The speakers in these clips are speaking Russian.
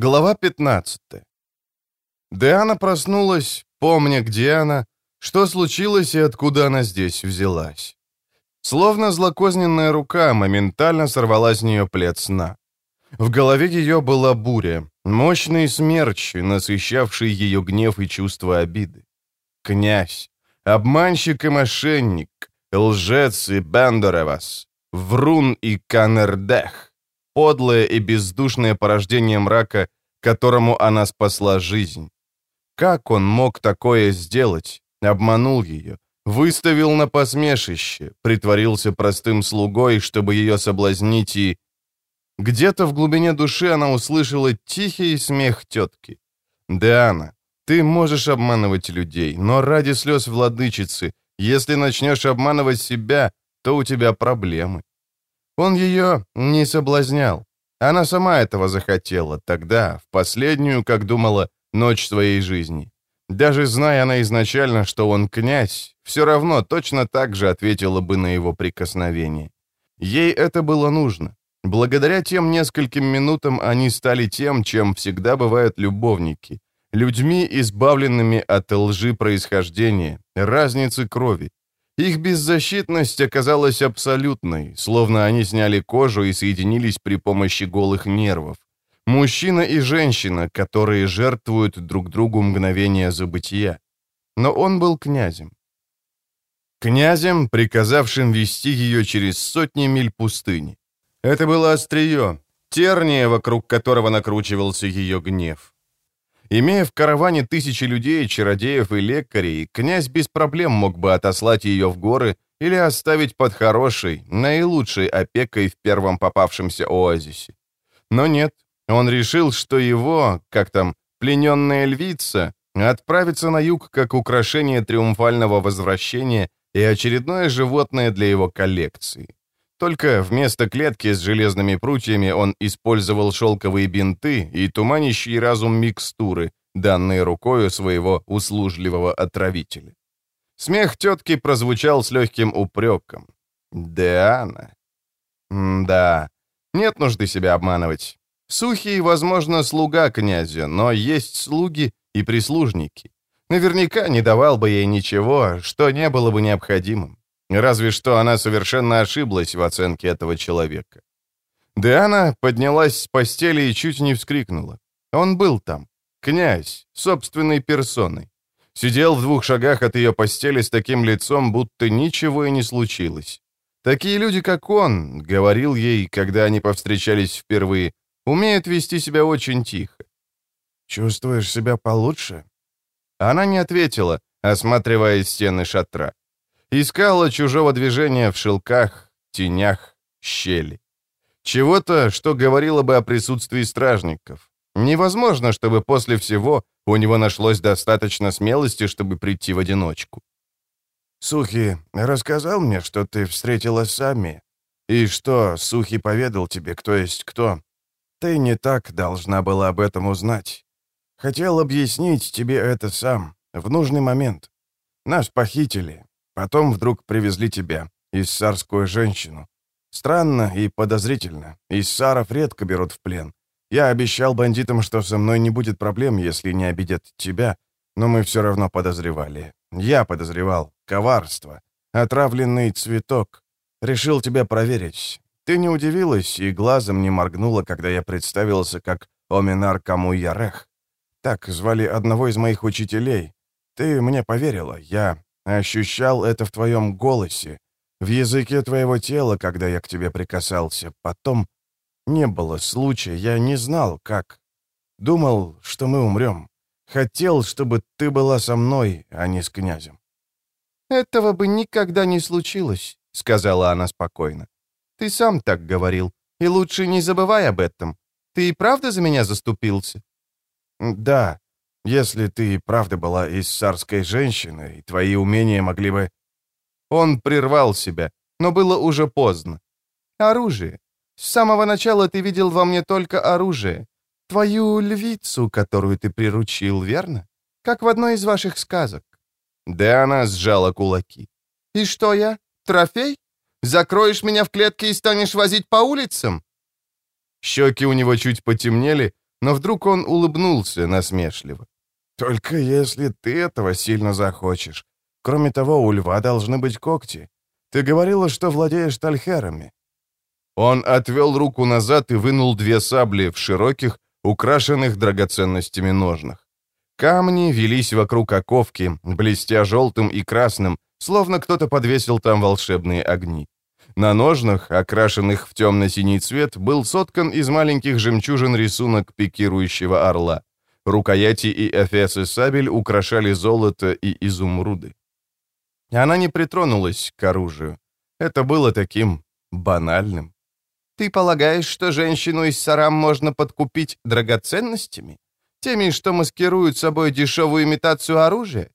Глава 15 Диана проснулась, помня, где она, что случилось и откуда она здесь взялась. Словно злокозненная рука моментально сорвала с нее плед сна. В голове ее была буря, мощный смерч, насыщавший ее гнев и чувство обиды. Князь, обманщик и мошенник, лжец и Бендеревас, врун и Канердех, подлое и бездушное порождение мрака, которому она спасла жизнь. Как он мог такое сделать? Обманул ее, выставил на посмешище, притворился простым слугой, чтобы ее соблазнить и... Где-то в глубине души она услышала тихий смех тетки. «Диана, ты можешь обманывать людей, но ради слез владычицы, если начнешь обманывать себя, то у тебя проблемы». Он ее не соблазнял. Она сама этого захотела тогда, в последнюю, как думала, ночь своей жизни. Даже зная она изначально, что он князь, все равно точно так же ответила бы на его прикосновение. Ей это было нужно. Благодаря тем нескольким минутам они стали тем, чем всегда бывают любовники. Людьми, избавленными от лжи происхождения, разницы крови. Их беззащитность оказалась абсолютной, словно они сняли кожу и соединились при помощи голых нервов. Мужчина и женщина, которые жертвуют друг другу мгновение забытия. Но он был князем. Князем, приказавшим вести ее через сотни миль пустыни. Это было острие, терние, вокруг которого накручивался ее гнев. Имея в караване тысячи людей, чародеев и лекарей, князь без проблем мог бы отослать ее в горы или оставить под хорошей, наилучшей опекой в первом попавшемся оазисе. Но нет, он решил, что его, как там, плененная львица, отправится на юг как украшение триумфального возвращения и очередное животное для его коллекции. Только вместо клетки с железными прутьями он использовал шелковые бинты и туманящий разум микстуры, данные рукою своего услужливого отравителя. Смех тетки прозвучал с легким упреком. «Диана?» «Да, нет нужды себя обманывать. Сухий, возможно, слуга князя, но есть слуги и прислужники. Наверняка не давал бы ей ничего, что не было бы необходимым. Разве что она совершенно ошиблась в оценке этого человека. Диана поднялась с постели и чуть не вскрикнула. Он был там. Князь, собственной персоной. Сидел в двух шагах от ее постели с таким лицом, будто ничего и не случилось. Такие люди, как он, говорил ей, когда они повстречались впервые, Умеет вести себя очень тихо. «Чувствуешь себя получше?» Она не ответила, осматривая стены шатра. Искала чужого движения в шелках, тенях, щели. Чего-то, что говорило бы о присутствии стражников. Невозможно, чтобы после всего у него нашлось достаточно смелости, чтобы прийти в одиночку. «Сухи рассказал мне, что ты встретила Сами, и что Сухи поведал тебе, кто есть кто, ты не так должна была об этом узнать. Хотел объяснить тебе это сам, в нужный момент. Нас похитили, потом вдруг привезли тебя, иссарскую женщину. Странно и подозрительно. Иссаров редко берут в плен. Я обещал бандитам, что со мной не будет проблем, если не обидят тебя, но мы все равно подозревали. Я подозревал. Коварство. Отравленный цветок. Решил тебя проверить. Ты не удивилась и глазом не моргнула, когда я представился как Оминар Камуярех. Так звали одного из моих учителей. Ты мне поверила, я ощущал это в твоем голосе, в языке твоего тела, когда я к тебе прикасался. Потом не было случая, я не знал, как. Думал, что мы умрем. Хотел, чтобы ты была со мной, а не с князем. «Этого бы никогда не случилось», — сказала она спокойно. Ты сам так говорил. И лучше не забывай об этом. Ты и правда за меня заступился?» «Да. Если ты и правда была из царской женщины, твои умения могли бы...» Он прервал себя, но было уже поздно. «Оружие. С самого начала ты видел во мне только оружие. Твою львицу, которую ты приручил, верно? Как в одной из ваших сказок». Да она сжала кулаки. «И что я? Трофей? Закроешь меня в клетке и станешь возить по улицам?» Щеки у него чуть потемнели, но вдруг он улыбнулся насмешливо. «Только если ты этого сильно захочешь. Кроме того, у льва должны быть когти. Ты говорила, что владеешь тальхерами». Он отвел руку назад и вынул две сабли в широких, украшенных драгоценностями ножнах. Камни велись вокруг оковки, блестя желтым и красным, словно кто-то подвесил там волшебные огни. На ножнах, окрашенных в темно-синий цвет, был соткан из маленьких жемчужин рисунок пикирующего орла. Рукояти и эфесы сабель украшали золото и изумруды. Она не притронулась к оружию. Это было таким банальным. «Ты полагаешь, что женщину из Сарам можно подкупить драгоценностями? Теми, что маскируют собой дешевую имитацию оружия?»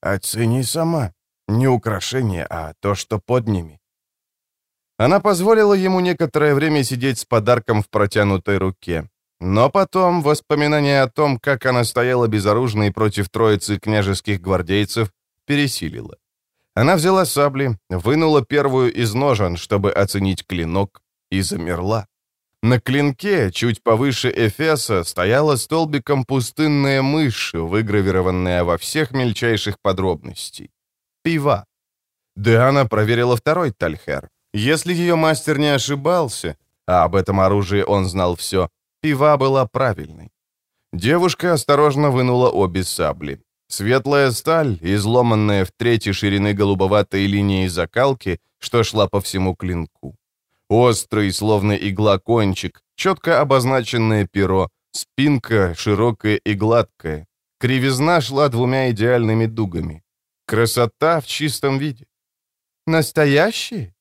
«Оцени сама. Не украшение, а то, что под ними». Она позволила ему некоторое время сидеть с подарком в протянутой руке. Но потом воспоминание о том, как она стояла безоружной против троицы княжеских гвардейцев, пересилило. Она взяла сабли, вынула первую из ножен, чтобы оценить клинок, и замерла. На клинке, чуть повыше Эфеса, стояла столбиком пустынная мышь, выгравированная во всех мельчайших подробностей. Пива. Диана проверила второй тальхер. Если ее мастер не ошибался, а об этом оружии он знал все, пива была правильной. Девушка осторожно вынула обе сабли. Светлая сталь, изломанная в трети ширины голубоватой линии закалки, что шла по всему клинку. Острый, словно игла кончик, четко обозначенное перо, спинка широкая и гладкая. Кривизна шла двумя идеальными дугами. Красота в чистом виде. Настоящие?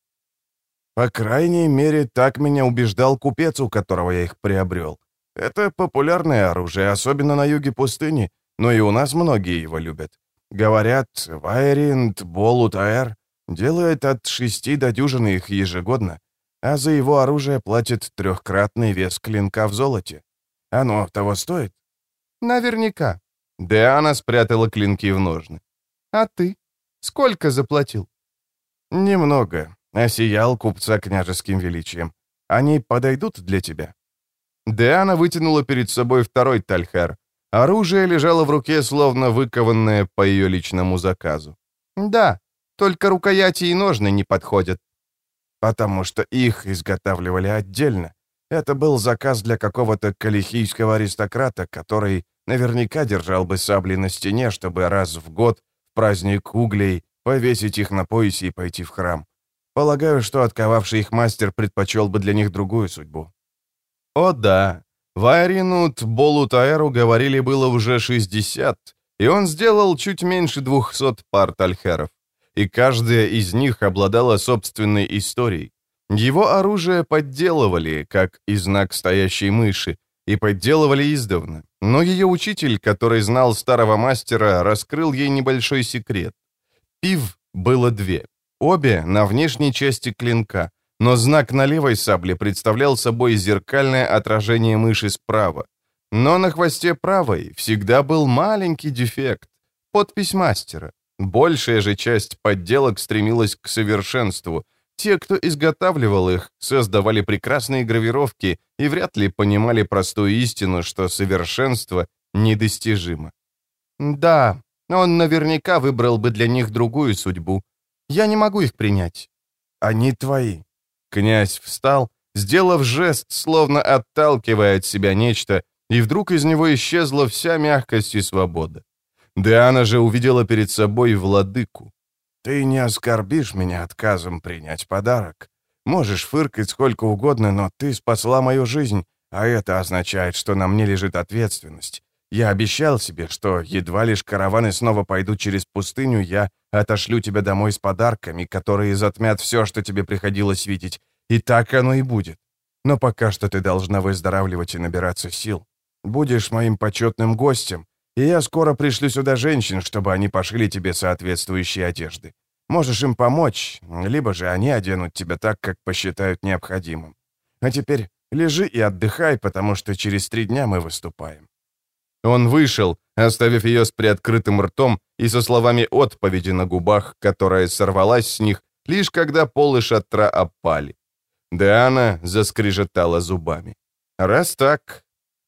По крайней мере, так меня убеждал купец, у которого я их приобрел. Это популярное оружие, особенно на юге пустыни, но и у нас многие его любят. Говорят, Вайринд Болутаэр делает от шести до дюжины их ежегодно а за его оружие платит трехкратный вес клинка в золоте. Оно того стоит? Наверняка. Диана спрятала клинки в ножны. А ты? Сколько заплатил? Немного. Осиял купца княжеским величием. Они подойдут для тебя? Диана вытянула перед собой второй тальхар. Оружие лежало в руке, словно выкованное по ее личному заказу. «Да, только рукояти и ножны не подходят потому что их изготавливали отдельно. Это был заказ для какого-то калихийского аристократа, который наверняка держал бы сабли на стене, чтобы раз в год, в праздник углей, повесить их на поясе и пойти в храм. Полагаю, что отковавший их мастер предпочел бы для них другую судьбу. О да, Вайринут Болутаэру говорили было уже 60, и он сделал чуть меньше 200 пар тальхеров и каждая из них обладала собственной историей. Его оружие подделывали, как и знак стоящей мыши, и подделывали издавна. Но ее учитель, который знал старого мастера, раскрыл ей небольшой секрет. Пив было две, обе на внешней части клинка, но знак на левой сабле представлял собой зеркальное отражение мыши справа. Но на хвосте правой всегда был маленький дефект, подпись мастера. Большая же часть подделок стремилась к совершенству. Те, кто изготавливал их, создавали прекрасные гравировки и вряд ли понимали простую истину, что совершенство недостижимо. Да, он наверняка выбрал бы для них другую судьбу. Я не могу их принять. Они твои. Князь встал, сделав жест, словно отталкивая от себя нечто, и вдруг из него исчезла вся мягкость и свобода. Диана же увидела перед собой владыку. «Ты не оскорбишь меня отказом принять подарок. Можешь фыркать сколько угодно, но ты спасла мою жизнь, а это означает, что на мне лежит ответственность. Я обещал себе, что едва лишь караваны снова пойдут через пустыню, я отошлю тебя домой с подарками, которые затмят все, что тебе приходилось видеть. И так оно и будет. Но пока что ты должна выздоравливать и набираться сил. Будешь моим почетным гостем, и я скоро пришлю сюда женщин, чтобы они пошили тебе соответствующие одежды. Можешь им помочь, либо же они оденут тебя так, как посчитают необходимым. А теперь лежи и отдыхай, потому что через три дня мы выступаем». Он вышел, оставив ее с приоткрытым ртом и со словами отповеди на губах, которая сорвалась с них, лишь когда полы шатра опали. Диана заскрежетала зубами. «Раз так,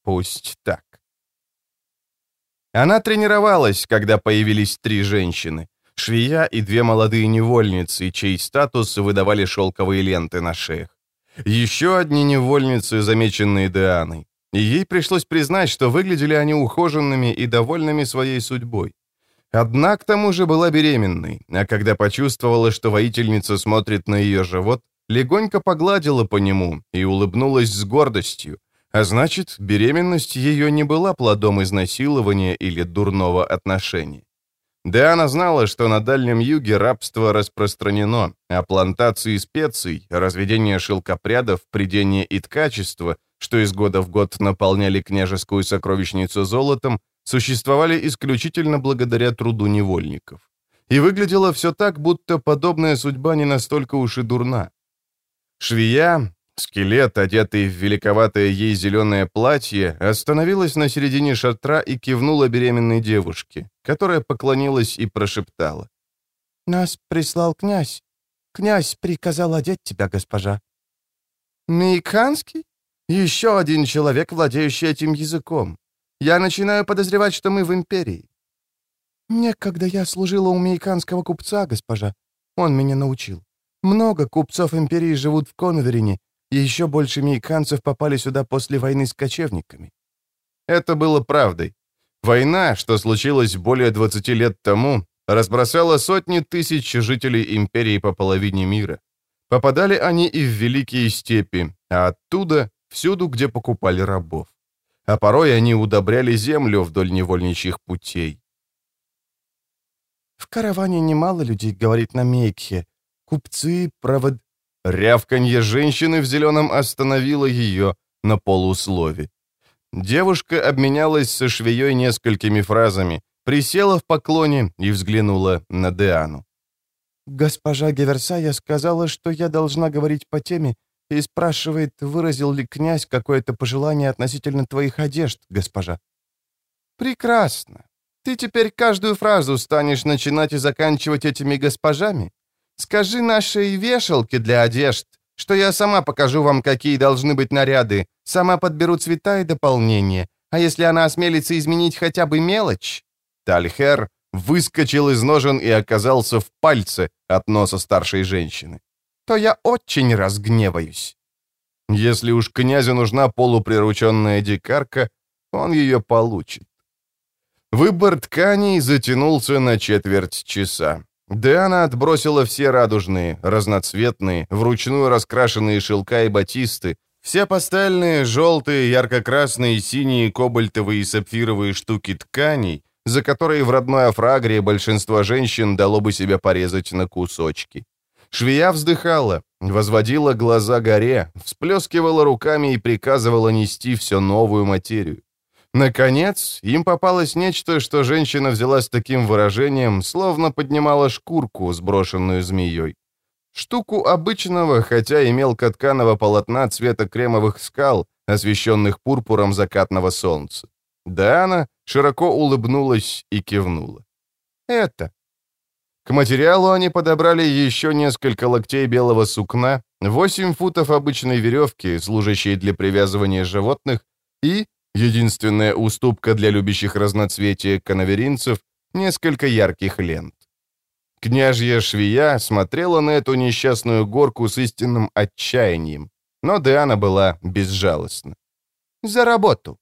Пусть так. Она тренировалась, когда появились три женщины. Швея и две молодые невольницы, чей статус выдавали шелковые ленты на шеях. Еще одни невольницы, замеченные Дианой. И ей пришлось признать, что выглядели они ухоженными и довольными своей судьбой. Одна, к тому же, была беременной, а когда почувствовала, что воительница смотрит на ее живот, легонько погладила по нему и улыбнулась с гордостью, а значит, беременность ее не была плодом изнасилования или дурного отношения. Да она знала, что на Дальнем Юге рабство распространено, а плантации специй, разведение шелкопрядов, придение и ткачество, что из года в год наполняли княжескую сокровищницу золотом, существовали исключительно благодаря труду невольников. И выглядело все так, будто подобная судьба не настолько уж и дурна. Швея, скелет, одетый в великоватое ей зеленое платье, остановилась на середине шатра и кивнула беременной девушке, которая поклонилась и прошептала. «Нас прислал князь. Князь приказал одеть тебя, госпожа». «Мейканский? Еще один человек, владеющий этим языком. Я начинаю подозревать, что мы в империи». «Некогда я служила у мейканского купца, госпожа. Он меня научил. Много купцов империи живут в Конверине, и еще больше мейканцев попали сюда после войны с кочевниками». Это было правдой. Война, что случилась более 20 лет тому, разбросала сотни тысяч жителей империи по половине мира. Попадали они и в великие степи, а оттуда — всюду, где покупали рабов. А порой они удобряли землю вдоль невольничьих путей. «В караване немало людей, — говорит на Мейкхе, Купцы, провод...» Рявканье женщины в зеленом остановило ее на полуслове. Девушка обменялась со швеей несколькими фразами, присела в поклоне и взглянула на Деану. «Госпожа Геверсая сказала, что я должна говорить по теме, и спрашивает, выразил ли князь какое-то пожелание относительно твоих одежд, госпожа». «Прекрасно. Ты теперь каждую фразу станешь начинать и заканчивать этими госпожами? Скажи нашей вешалке для одежд, что я сама покажу вам, какие должны быть наряды, сама подберу цвета и дополнения, а если она осмелится изменить хотя бы мелочь...» Тальхер выскочил из ножен и оказался в пальце от носа старшей женщины. «То я очень разгневаюсь». Если уж князю нужна полуприрученная дикарка, он ее получит. Выбор тканей затянулся на четверть часа. Диана отбросила все радужные, разноцветные, вручную раскрашенные шелка и батисты, все пастельные, желтые, ярко-красные, синие, кобальтовые и сапфировые штуки тканей, за которые в родной Афрагре большинство женщин дало бы себя порезать на кусочки. Швея вздыхала, возводила глаза горе, всплескивала руками и приказывала нести все новую материю. Наконец, им попалось нечто, что женщина взяла с таким выражением, словно поднимала шкурку, сброшенную змеей. Штуку обычного, хотя и мелкотканого полотна цвета кремовых скал, освещенных пурпуром закатного солнца. Диана широко улыбнулась и кивнула. «Это». К материалу они подобрали еще несколько локтей белого сукна, 8 футов обычной веревки, служащей для привязывания животных, и Единственная уступка для любящих разноцветия канаверинцев — несколько ярких лент. Княжья швея смотрела на эту несчастную горку с истинным отчаянием, но Диана была безжалостна. «За работу!»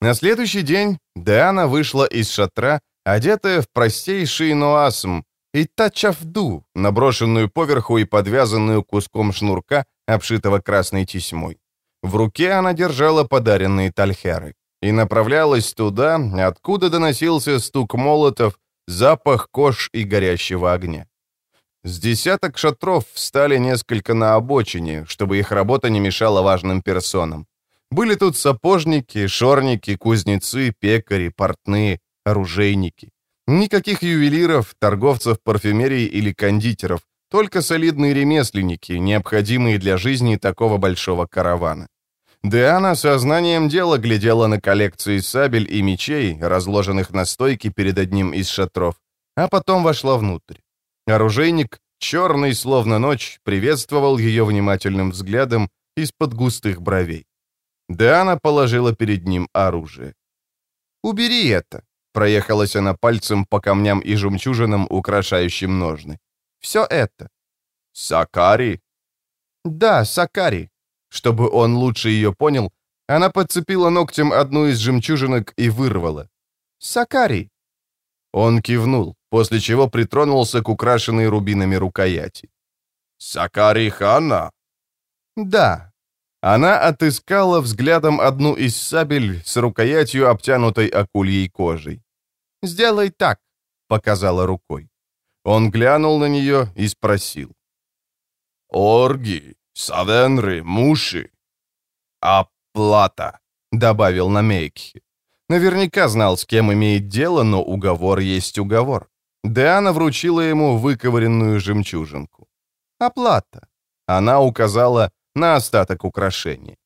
На следующий день Диана вышла из шатра, одетая в простейший нуасм и тачавду, наброшенную поверху и подвязанную куском шнурка, обшитого красной тесьмой. В руке она держала подаренные тальхеры и направлялась туда, откуда доносился стук молотов, запах кож и горящего огня. С десяток шатров встали несколько на обочине, чтобы их работа не мешала важным персонам. Были тут сапожники, шорники, кузнецы, пекари, портные, оружейники. Никаких ювелиров, торговцев парфюмерией или кондитеров, только солидные ремесленники, необходимые для жизни такого большого каравана. Диана сознанием дела глядела на коллекции сабель и мечей, разложенных на стойке перед одним из шатров, а потом вошла внутрь. Оружейник, черный словно ночь, приветствовал ее внимательным взглядом из-под густых бровей. Диана положила перед ним оружие. «Убери это!» — проехалась она пальцем по камням и жемчужинам, украшающим ножны. «Все это!» «Сакари?» «Да, Сакари». Чтобы он лучше ее понял, она подцепила ногтем одну из жемчужинок и вырвала. «Сакари!» Он кивнул, после чего притронулся к украшенной рубинами рукояти. «Сакари Хана?» «Да». Она отыскала взглядом одну из сабель с рукоятью, обтянутой акульей кожей. «Сделай так», — показала рукой. Он глянул на нее и спросил. «Орги, савенры, муши, оплата», — добавил Намейкхи. Наверняка знал, с кем имеет дело, но уговор есть уговор. Диана вручила ему выковыренную жемчужинку. «Оплата». Она указала на остаток украшений.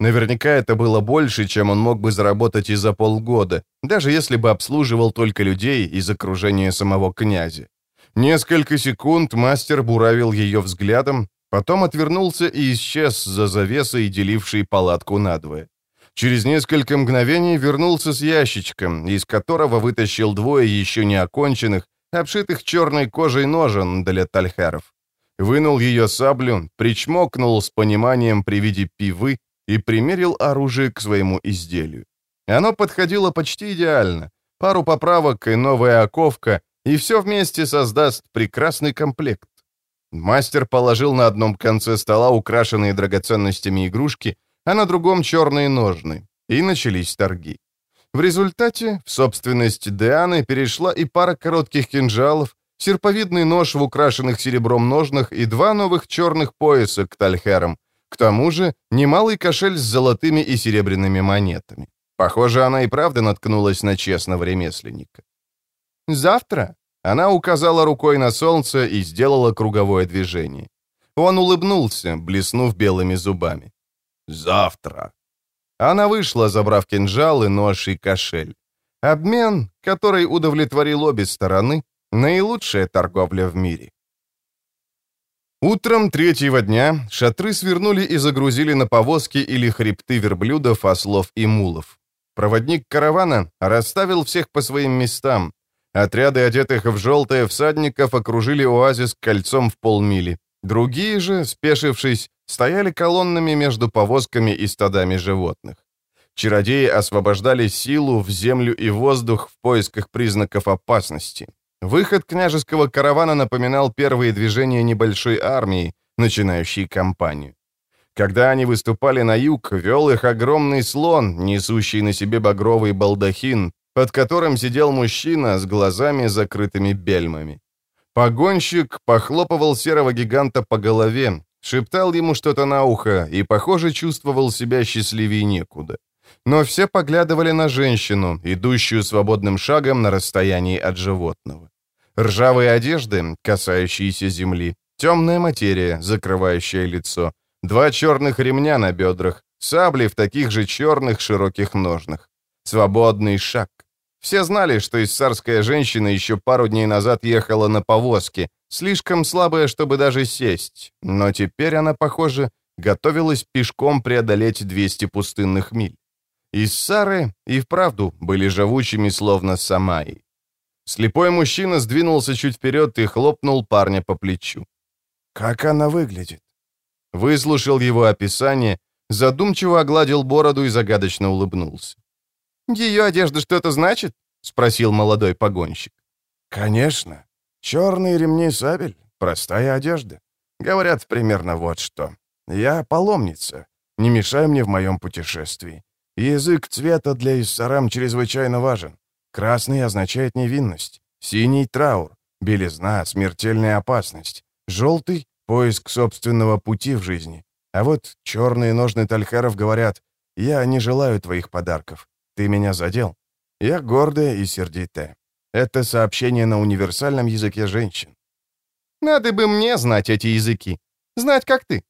Наверняка это было больше, чем он мог бы заработать и за полгода, даже если бы обслуживал только людей из окружения самого князя. Несколько секунд мастер буравил ее взглядом, потом отвернулся и исчез за завесой, делившей палатку надвое. Через несколько мгновений вернулся с ящичком, из которого вытащил двое еще не оконченных, обшитых черной кожей ножен для тальхеров. Вынул ее саблю, причмокнул с пониманием при виде пивы и примерил оружие к своему изделию. Оно подходило почти идеально. Пару поправок и новая оковка, и все вместе создаст прекрасный комплект. Мастер положил на одном конце стола украшенные драгоценностями игрушки, а на другом черные ножны, и начались торги. В результате в собственность Дианы перешла и пара коротких кинжалов, серповидный нож в украшенных серебром ножнах и два новых черных пояса к тальхерам. К тому же немалый кошель с золотыми и серебряными монетами. Похоже, она и правда наткнулась на честного ремесленника. «Завтра?» Она указала рукой на солнце и сделала круговое движение. Он улыбнулся, блеснув белыми зубами. Завтра. Она вышла, забрав кинжал и нож и кошель. Обмен, который удовлетворил обе стороны, наилучшая торговля в мире. Утром третьего дня шатры свернули и загрузили на повозки или хребты верблюдов, ослов и мулов. Проводник каравана расставил всех по своим местам. Отряды, одетых в желтое всадников, окружили оазис кольцом в полмили. Другие же, спешившись, стояли колоннами между повозками и стадами животных. Чародеи освобождали силу в землю и воздух в поисках признаков опасности. Выход княжеского каравана напоминал первые движения небольшой армии, начинающей кампанию. Когда они выступали на юг, вел их огромный слон, несущий на себе багровый балдахин, под которым сидел мужчина с глазами закрытыми бельмами. Погонщик похлопывал серого гиганта по голове, шептал ему что-то на ухо и, похоже, чувствовал себя счастливее некуда. Но все поглядывали на женщину, идущую свободным шагом на расстоянии от животного. Ржавые одежды, касающиеся земли, темная материя, закрывающая лицо, два черных ремня на бедрах, сабли в таких же черных широких ножнах. Свободный шаг. Все знали, что иссарская женщина еще пару дней назад ехала на повозке, слишком слабая, чтобы даже сесть, но теперь она, похоже, готовилась пешком преодолеть 200 пустынных миль. Иссары и вправду были живучими, словно Самаи. Слепой мужчина сдвинулся чуть вперед и хлопнул парня по плечу. «Как она выглядит?» Выслушал его описание, задумчиво огладил бороду и загадочно улыбнулся. «Ее одежда что-то значит?» — спросил молодой погонщик. «Конечно. Черные ремни сабель, простая одежда. Говорят примерно вот что. Я паломница. Не мешай мне в моем путешествии. Язык цвета для иссарам чрезвычайно важен. Красный означает невинность. Синий — траур. Белизна — смертельная опасность. Желтый — поиск собственного пути в жизни. А вот черные ножны Тальхаров говорят, «Я не желаю твоих подарков. Ты меня задел. Я гордая и сердитая. Это сообщение на универсальном языке женщин. Надо бы мне знать эти языки. Знать, как ты.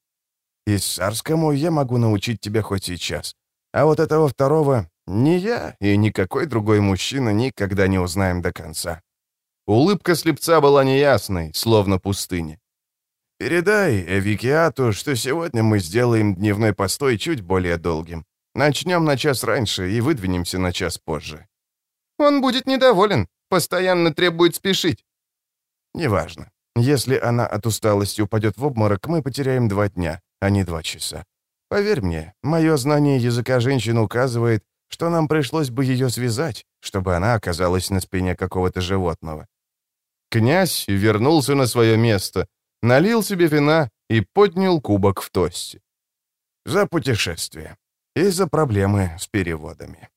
Иссарскому я могу научить тебя хоть сейчас. А вот этого второго ни я и никакой другой мужчина никогда не узнаем до конца. Улыбка слепца была неясной, словно пустыня. «Передай Эвикиату, что сегодня мы сделаем дневной постой чуть более долгим. Начнем на час раньше и выдвинемся на час позже». «Он будет недоволен, постоянно требует спешить». «Неважно. Если она от усталости упадет в обморок, мы потеряем два дня, а не два часа. Поверь мне, мое знание языка женщин указывает, что нам пришлось бы ее связать, чтобы она оказалась на спине какого-то животного. Князь вернулся на свое место, налил себе вина и поднял кубок в тосте. За путешествие и за проблемы с переводами.